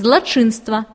злачынства.